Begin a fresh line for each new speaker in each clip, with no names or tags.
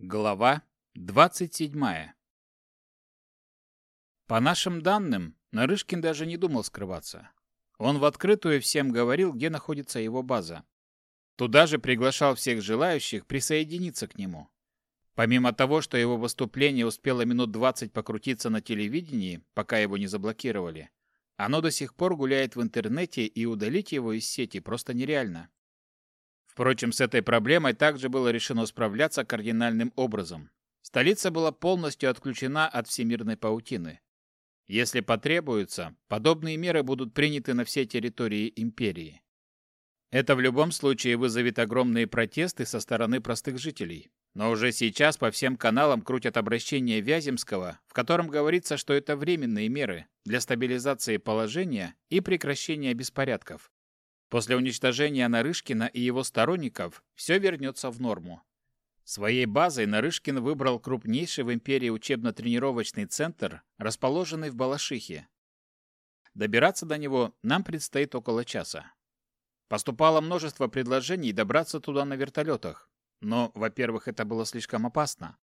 Глава 27. По нашим данным, Нарышкин даже не думал скрываться. Он в открытую всем говорил, где находится его база. Туда же приглашал всех желающих присоединиться к нему. Помимо того, что его выступление успело минут 20 покрутиться на телевидении, пока его не заблокировали, оно до сих пор гуляет в интернете, и удалить его из сети просто нереально. Впрочем, с этой проблемой также было решено справляться кардинальным образом. Столица была полностью отключена от всемирной паутины. Если потребуется, подобные меры будут приняты на всей территории империи. Это в любом случае вызовет огромные протесты со стороны простых жителей. Но уже сейчас по всем каналам крутят обращение Вяземского, в котором говорится, что это временные меры для стабилизации положения и прекращения беспорядков. После уничтожения Нарышкина и его сторонников все вернется в норму. Своей базой Нарышкин выбрал крупнейший в империи учебно-тренировочный центр, расположенный в Балашихе. Добираться до него нам предстоит около часа. Поступало множество предложений добраться туда на вертолетах, но, во-первых, это было слишком опасно.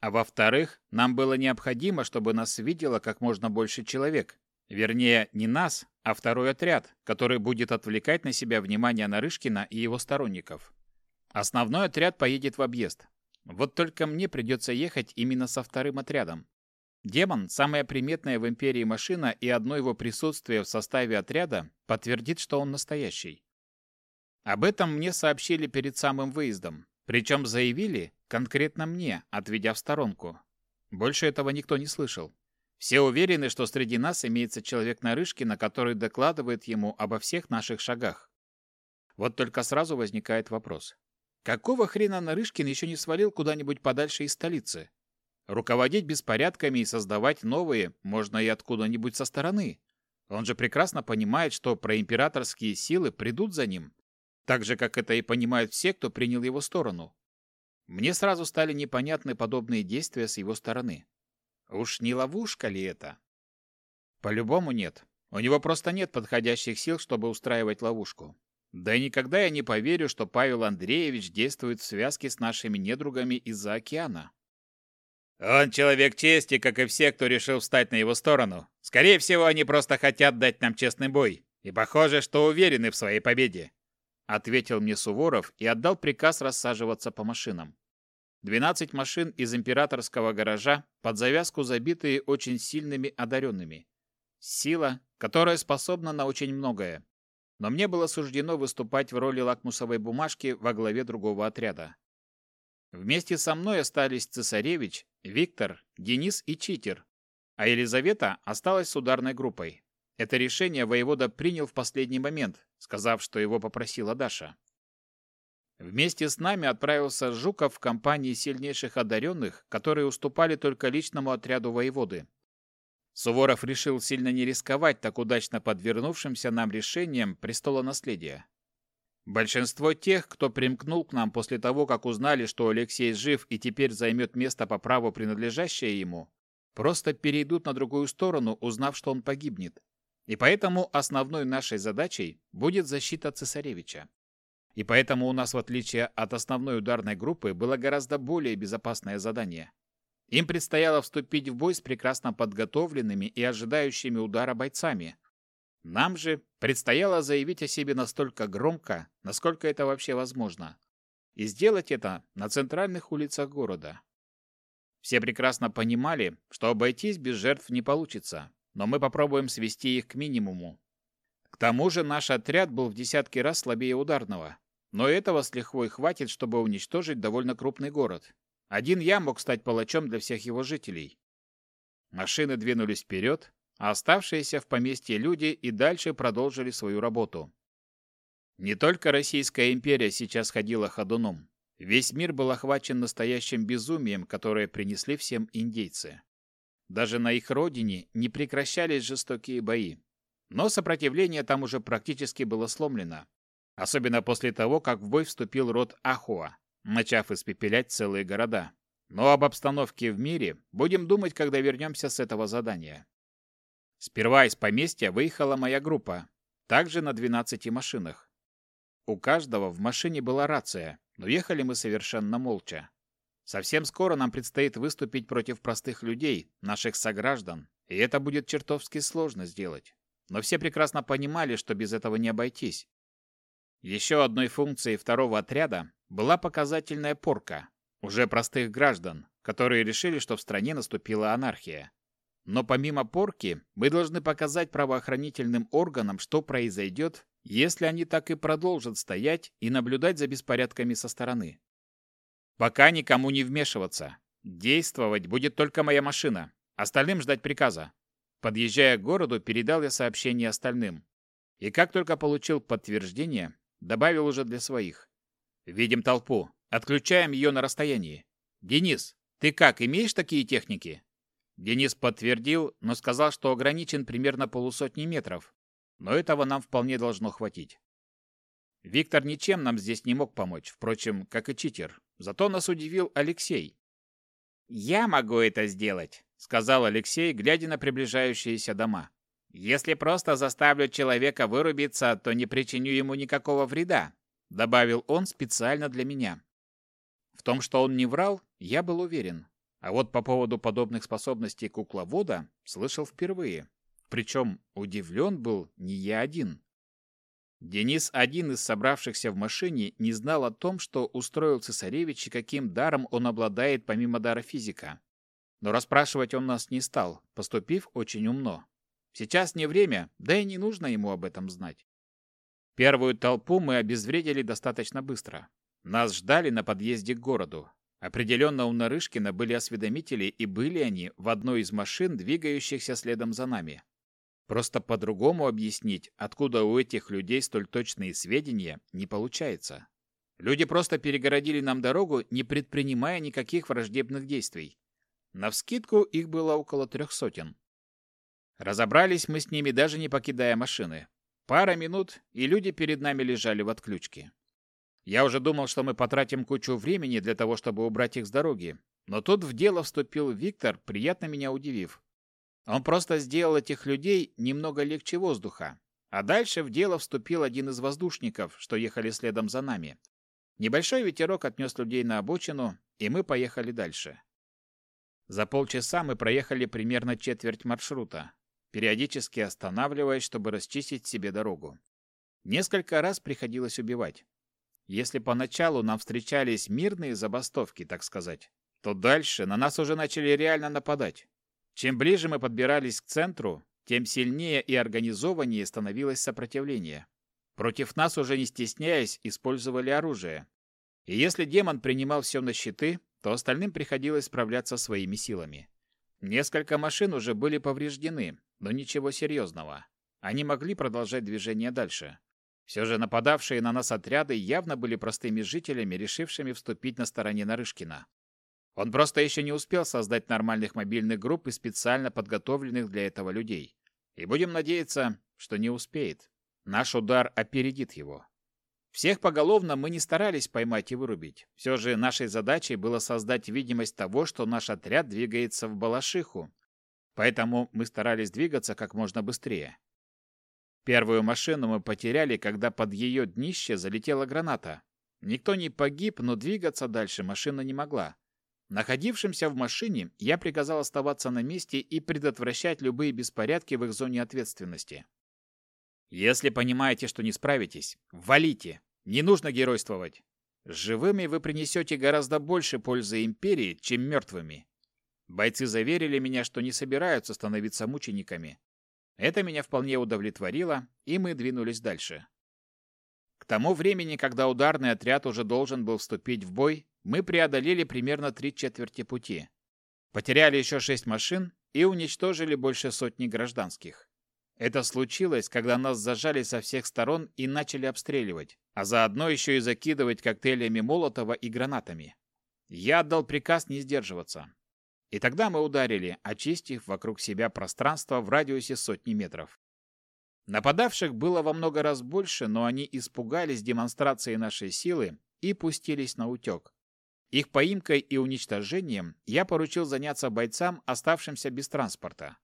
А во-вторых, нам было необходимо, чтобы нас видело как можно больше человек, Вернее, не нас, а второй отряд, который будет отвлекать на себя внимание Нарышкина и его сторонников. Основной отряд поедет в объезд. Вот только мне придется ехать именно со вторым отрядом. Демон – самая приметная в Империи машина, и одно его присутствие в составе отряда подтвердит, что он настоящий. Об этом мне сообщили перед самым выездом. Причем заявили конкретно мне, отведя в сторонку. Больше этого никто не слышал. Все уверены, что среди нас имеется человек Нарышкина, который докладывает ему обо всех наших шагах. Вот только сразу возникает вопрос. Какого хрена Нарышкин еще не свалил куда-нибудь подальше из столицы? Руководить беспорядками и создавать новые можно и откуда-нибудь со стороны. Он же прекрасно понимает, что проимператорские силы придут за ним, так же, как это и понимают все, кто принял его сторону. Мне сразу стали непонятны подобные действия с его стороны. Уж не ловушка ли это? По-любому нет. У него просто нет подходящих сил, чтобы устраивать ловушку. Да и никогда я не поверю, что Павел Андреевич действует в связке с нашими недругами из-за океана. Он человек чести, как и все, кто решил встать на его сторону. Скорее всего, они просто хотят дать нам честный бой. И похоже, что уверены в своей победе. Ответил мне Суворов и отдал приказ рассаживаться по машинам. 12 машин из императорского гаража, под завязку забитые очень сильными одаренными. Сила, которая способна на очень многое. Но мне было суждено выступать в роли лакмусовой бумажки во главе другого отряда. Вместе со мной остались цесаревич, Виктор, Денис и Читер, а Елизавета осталась с ударной группой. Это решение воевода принял в последний момент, сказав, что его попросила Даша. Вместе с нами отправился Жуков в компании сильнейших одаренных, которые уступали только личному отряду воеводы. Суворов решил сильно не рисковать так удачно подвернувшимся нам решением престола наследия. Большинство тех, кто примкнул к нам после того, как узнали, что Алексей жив и теперь займет место по праву, принадлежащее ему, просто перейдут на другую сторону, узнав, что он погибнет. И поэтому основной нашей задачей будет защита цесаревича. И поэтому у нас, в отличие от основной ударной группы, было гораздо более безопасное задание. Им предстояло вступить в бой с прекрасно подготовленными и ожидающими удара бойцами. Нам же предстояло заявить о себе настолько громко, насколько это вообще возможно. И сделать это на центральных улицах города. Все прекрасно понимали, что обойтись без жертв не получится, но мы попробуем свести их к минимуму. К тому же наш отряд был в десятки раз слабее ударного, но этого с лихвой хватит, чтобы уничтожить довольно крупный город. Один я мог стать палачом для всех его жителей. Машины двинулись вперед, а оставшиеся в поместье люди и дальше продолжили свою работу. Не только Российская империя сейчас ходила ходуном. Весь мир был охвачен настоящим безумием, которое принесли всем индейцы. Даже на их родине не прекращались жестокие бои. Но сопротивление там уже практически было сломлено. Особенно после того, как в бой вступил род Ахуа, начав испепелять целые города. Но об обстановке в мире будем думать, когда вернемся с этого задания. Сперва из поместья выехала моя группа, также на 12 машинах. У каждого в машине была рация, но ехали мы совершенно молча. Совсем скоро нам предстоит выступить против простых людей, наших сограждан, и это будет чертовски сложно сделать. Но все прекрасно понимали, что без этого не обойтись. Еще одной функцией второго отряда была показательная порка, уже простых граждан, которые решили, что в стране наступила анархия. Но помимо порки, мы должны показать правоохранительным органам, что произойдет, если они так и продолжат стоять и наблюдать за беспорядками со стороны. Пока никому не вмешиваться. Действовать будет только моя машина. Остальным ждать приказа. Подъезжая к городу, передал я сообщение остальным. И как только получил подтверждение, добавил уже для своих. Видим толпу. Отключаем ее на расстоянии. Денис, ты как, имеешь такие техники? Денис подтвердил, но сказал, что ограничен примерно полусотни метров. Но этого нам вполне должно хватить. Виктор ничем нам здесь не мог помочь, впрочем, как и читер. Зато нас удивил Алексей. «Я могу это сделать», — сказал Алексей, глядя на приближающиеся дома. «Если просто заставлю человека вырубиться, то не причиню ему никакого вреда», — добавил он специально для меня. В том, что он не врал, я был уверен. А вот по поводу подобных способностей кукловода слышал впервые. Причем удивлен был не я один. Денис, один из собравшихся в машине, не знал о том, что устроил цесаревич и каким даром он обладает помимо дара физика. Но расспрашивать он нас не стал, поступив очень умно. Сейчас не время, да и не нужно ему об этом знать. Первую толпу мы обезвредили достаточно быстро. Нас ждали на подъезде к городу. Определенно у Нарышкина были осведомители, и были они в одной из машин, двигающихся следом за нами. Просто по-другому объяснить, откуда у этих людей столь точные сведения, не получается. Люди просто перегородили нам дорогу, не предпринимая никаких враждебных действий. Навскидку их было около трех сотен. Разобрались мы с ними, даже не покидая машины. Пара минут, и люди перед нами лежали в отключке. Я уже думал, что мы потратим кучу времени для того, чтобы убрать их с дороги. Но тут в дело вступил Виктор, приятно меня удивив. Он просто сделал этих людей немного легче воздуха. А дальше в дело вступил один из воздушников, что ехали следом за нами. Небольшой ветерок отнес людей на обочину, и мы поехали дальше. За полчаса мы проехали примерно четверть маршрута, периодически останавливаясь, чтобы расчистить себе дорогу. Несколько раз приходилось убивать. Если поначалу нам встречались мирные забастовки, так сказать, то дальше на нас уже начали реально нападать. Чем ближе мы подбирались к центру, тем сильнее и организованнее становилось сопротивление. Против нас уже не стесняясь использовали оружие. И если демон принимал все на щиты, то остальным приходилось справляться своими силами. Несколько машин уже были повреждены, но ничего серьезного. Они могли продолжать движение дальше. Все же нападавшие на нас отряды явно были простыми жителями, решившими вступить на стороне Нарышкина. Он просто еще не успел создать нормальных мобильных групп и специально подготовленных для этого людей. И будем надеяться, что не успеет. Наш удар опередит его. Всех поголовно мы не старались поймать и вырубить. Все же нашей задачей было создать видимость того, что наш отряд двигается в Балашиху. Поэтому мы старались двигаться как можно быстрее. Первую машину мы потеряли, когда под ее днище залетела граната. Никто не погиб, но двигаться дальше машина не могла. Находившимся в машине я приказал оставаться на месте и предотвращать любые беспорядки в их зоне ответственности. Если понимаете, что не справитесь, валите. Не нужно геройствовать. Живыми вы принесете гораздо больше пользы империи, чем мертвыми. Бойцы заверили меня, что не собираются становиться мучениками. Это меня вполне удовлетворило, и мы двинулись дальше. К тому времени, когда ударный отряд уже должен был вступить в бой, мы преодолели примерно три четверти пути. Потеряли еще шесть машин и уничтожили больше сотни гражданских. Это случилось, когда нас зажали со всех сторон и начали обстреливать, а заодно еще и закидывать коктейлями Молотова и гранатами. Я отдал приказ не сдерживаться. И тогда мы ударили, очистив вокруг себя пространство в радиусе сотни метров. Нападавших было во много раз больше, но они испугались демонстрации нашей силы и пустились на утек. Их поимкой и уничтожением я поручил заняться бойцам, оставшимся без транспорта.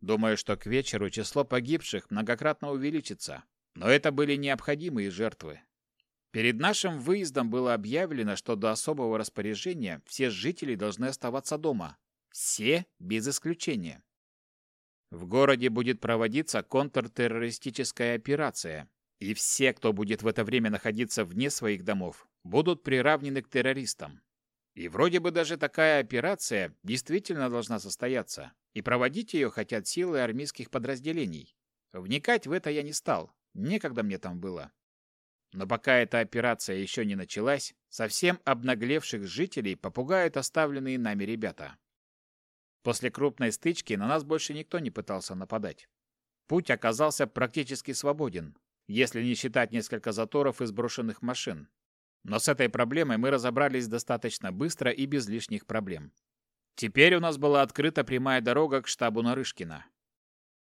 Думаю, что к вечеру число погибших многократно увеличится, но это были необходимые жертвы. Перед нашим выездом было объявлено, что до особого распоряжения все жители должны оставаться дома. Все, без исключения. В городе будет проводиться контртеррористическая операция, и все, кто будет в это время находиться вне своих домов, будут приравнены к террористам. И вроде бы даже такая операция действительно должна состояться, и проводить ее хотят силы армейских подразделений. Вникать в это я не стал, некогда мне там было. Но пока эта операция еще не началась, совсем обнаглевших жителей попугают оставленные нами ребята. После крупной стычки на нас больше никто не пытался нападать. Путь оказался практически свободен, если не считать несколько заторов из брошенных машин. Но с этой проблемой мы разобрались достаточно быстро и без лишних проблем. Теперь у нас была открыта прямая дорога к штабу Нарышкина.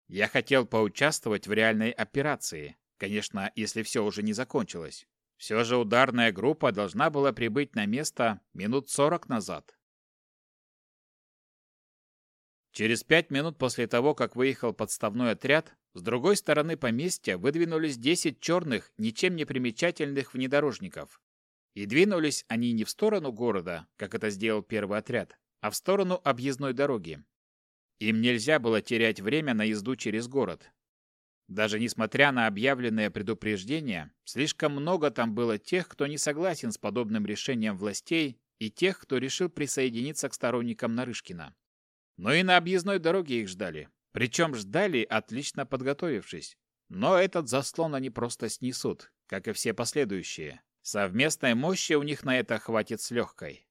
Я хотел поучаствовать в реальной операции, конечно, если все уже не закончилось. Все же ударная группа должна была прибыть на место минут сорок назад. Через пять минут после того, как выехал подставной отряд, с другой стороны поместья выдвинулись десять черных, ничем не примечательных внедорожников. И двинулись они не в сторону города, как это сделал первый отряд, а в сторону объездной дороги. Им нельзя было терять время на езду через город. Даже несмотря на объявленное предупреждение, слишком много там было тех, кто не согласен с подобным решением властей, и тех, кто решил присоединиться к сторонникам Нарышкина. Но и на объездной дороге их ждали. Причем ждали, отлично подготовившись. Но этот заслон они просто снесут, как и все последующие. Совместной мощи у них на это хватит с легкой.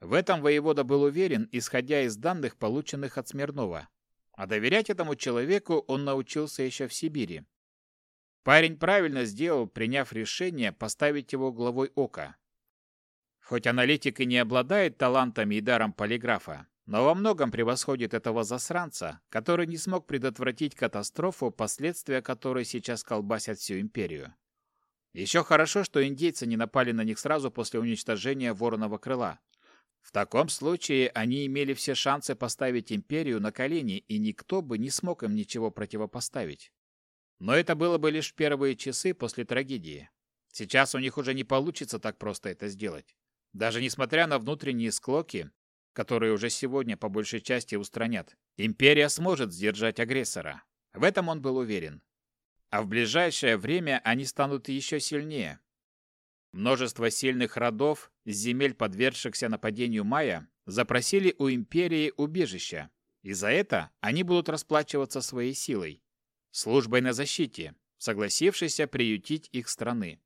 В этом воевода был уверен, исходя из данных, полученных от Смирнова. А доверять этому человеку он научился еще в Сибири. Парень правильно сделал, приняв решение поставить его главой ока. Хоть аналитик и не обладает талантами и даром полиграфа, но во многом превосходит этого засранца, который не смог предотвратить катастрофу, последствия которой сейчас колбасят всю империю. Еще хорошо, что индейцы не напали на них сразу после уничтожения Вороного крыла. В таком случае они имели все шансы поставить империю на колени, и никто бы не смог им ничего противопоставить. Но это было бы лишь первые часы после трагедии. Сейчас у них уже не получится так просто это сделать. Даже несмотря на внутренние склоки, которые уже сегодня по большей части устранят, империя сможет сдержать агрессора. В этом он был уверен. А в ближайшее время они станут еще сильнее. Множество сильных родов с земель, подвергшихся нападению Майя, запросили у империи убежища, и за это они будут расплачиваться своей силой, службой на защите, согласившейся приютить их страны.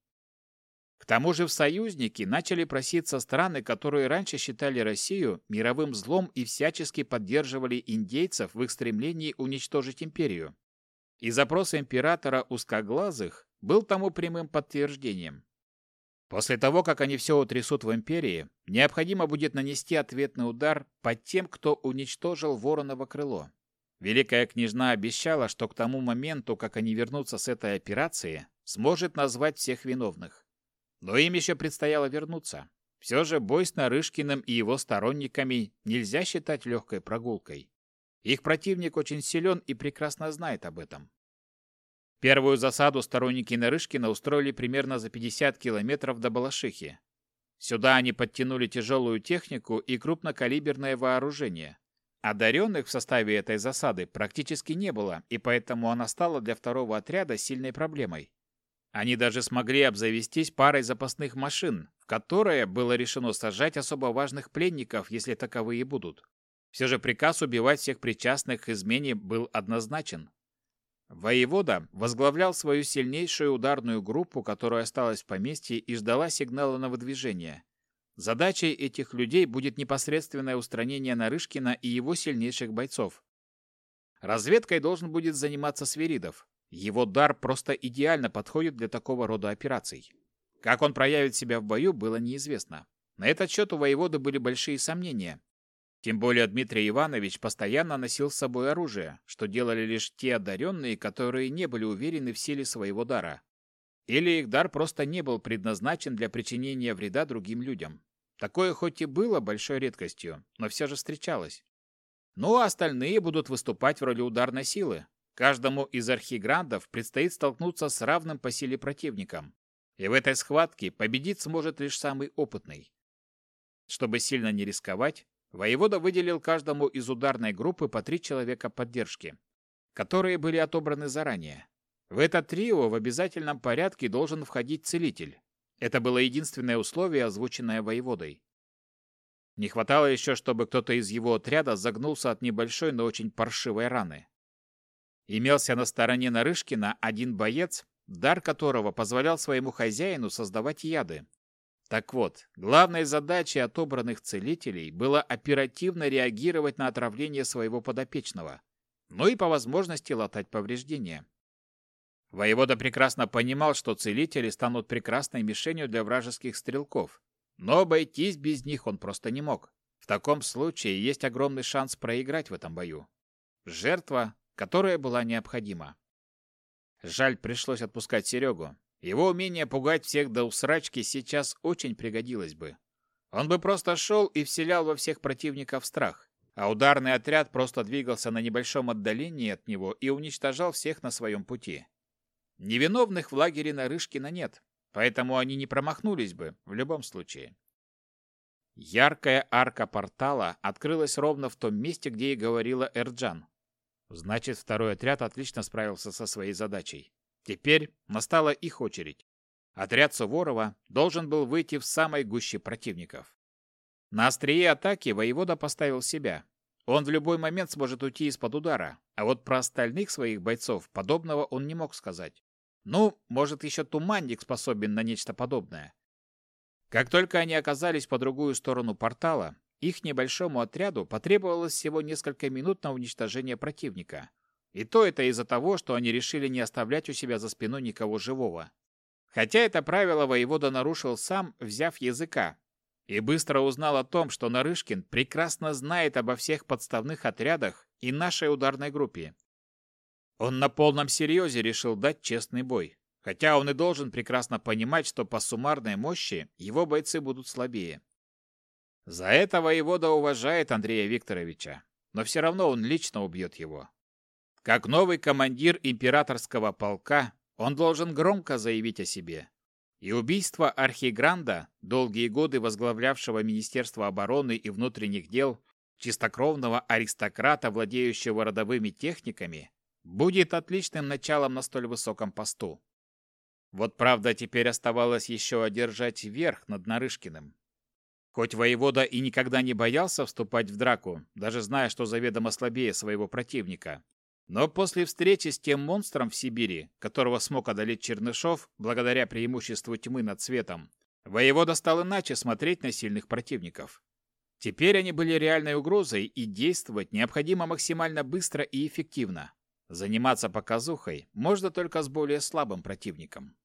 К тому же в союзники начали проситься страны, которые раньше считали Россию мировым злом и всячески поддерживали индейцев в их стремлении уничтожить империю. И запрос императора узкоглазых был тому прямым подтверждением. После того, как они все утрясут в империи, необходимо будет нанести ответный удар по тем, кто уничтожил Вороново крыло. Великая княжна обещала, что к тому моменту, как они вернутся с этой операции, сможет назвать всех виновных. Но им еще предстояло вернуться. Все же бой с Нарышкиным и его сторонниками нельзя считать легкой прогулкой. Их противник очень силен и прекрасно знает об этом. Первую засаду сторонники Нарышкина устроили примерно за 50 километров до Балашихи. Сюда они подтянули тяжелую технику и крупнокалиберное вооружение. Одаренных в составе этой засады практически не было, и поэтому она стала для второго отряда сильной проблемой. Они даже смогли обзавестись парой запасных машин, в которые было решено сажать особо важных пленников, если таковые будут. Все же приказ убивать всех причастных к измене был однозначен. Воевода возглавлял свою сильнейшую ударную группу, которая осталась в поместье и ждала сигнала на выдвижение. Задачей этих людей будет непосредственное устранение Нарышкина и его сильнейших бойцов. Разведкой должен будет заниматься Сверидов, его дар просто идеально подходит для такого рода операций. Как он проявит себя в бою, было неизвестно. На этот счет у воеводы были большие сомнения. Тем более Дмитрий Иванович постоянно носил с собой оружие, что делали лишь те одаренные, которые не были уверены в силе своего дара. Или их дар просто не был предназначен для причинения вреда другим людям. Такое хоть и было большой редкостью, но все же встречалось. Ну а остальные будут выступать в роли ударной силы, Каждому из архиграндов предстоит столкнуться с равным по силе противником. И в этой схватке победить сможет лишь самый опытный. Чтобы сильно не рисковать, воевода выделил каждому из ударной группы по три человека поддержки, которые были отобраны заранее. В это трио в обязательном порядке должен входить целитель. Это было единственное условие, озвученное воеводой. Не хватало еще, чтобы кто-то из его отряда загнулся от небольшой, но очень паршивой раны. Имелся на стороне Нарышкина один боец, дар которого позволял своему хозяину создавать яды. Так вот, главной задачей отобранных целителей было оперативно реагировать на отравление своего подопечного, ну и по возможности латать повреждения. Воевода прекрасно понимал, что целители станут прекрасной мишенью для вражеских стрелков, но обойтись без них он просто не мог. В таком случае есть огромный шанс проиграть в этом бою. Жертва, которая была необходима. Жаль, пришлось отпускать Серегу. Его умение пугать всех до усрачки сейчас очень пригодилось бы. Он бы просто шел и вселял во всех противников страх, а ударный отряд просто двигался на небольшом отдалении от него и уничтожал всех на своем пути. Невиновных в лагере Нарышкина нет, Поэтому они не промахнулись бы в любом случае. Яркая арка портала открылась ровно в том месте, где и говорила Эрджан. Значит, второй отряд отлично справился со своей задачей. Теперь настала их очередь. Отряд Суворова должен был выйти в самой гуще противников. На острие атаки воевода поставил себя. Он в любой момент сможет уйти из-под удара, а вот про остальных своих бойцов подобного он не мог сказать. Ну, может, еще туманник способен на нечто подобное. Как только они оказались по другую сторону портала, их небольшому отряду потребовалось всего несколько минут на уничтожение противника. И то это из-за того, что они решили не оставлять у себя за спиной никого живого. Хотя это правило воевода нарушил сам, взяв языка, и быстро узнал о том, что Нарышкин прекрасно знает обо всех подставных отрядах и нашей ударной группе, он на полном серьезе решил дать честный бой, хотя он и должен прекрасно понимать, что по суммарной мощи его бойцы будут слабее. За это воевода уважает Андрея Викторовича, но все равно он лично убьет его. Как новый командир императорского полка, он должен громко заявить о себе. И убийство Архигранда, долгие годы возглавлявшего Министерство обороны и внутренних дел, чистокровного аристократа, владеющего родовыми техниками, будет отличным началом на столь высоком посту. Вот правда, теперь оставалось еще одержать верх над Нарышкиным. Хоть воевода и никогда не боялся вступать в драку, даже зная, что заведомо слабее своего противника, но после встречи с тем монстром в Сибири, которого смог одолеть Чернышов благодаря преимуществу тьмы над светом, воевода стал иначе смотреть на сильных противников. Теперь они были реальной угрозой, и действовать необходимо максимально быстро и эффективно. Заниматься показухой можно только с более слабым противником.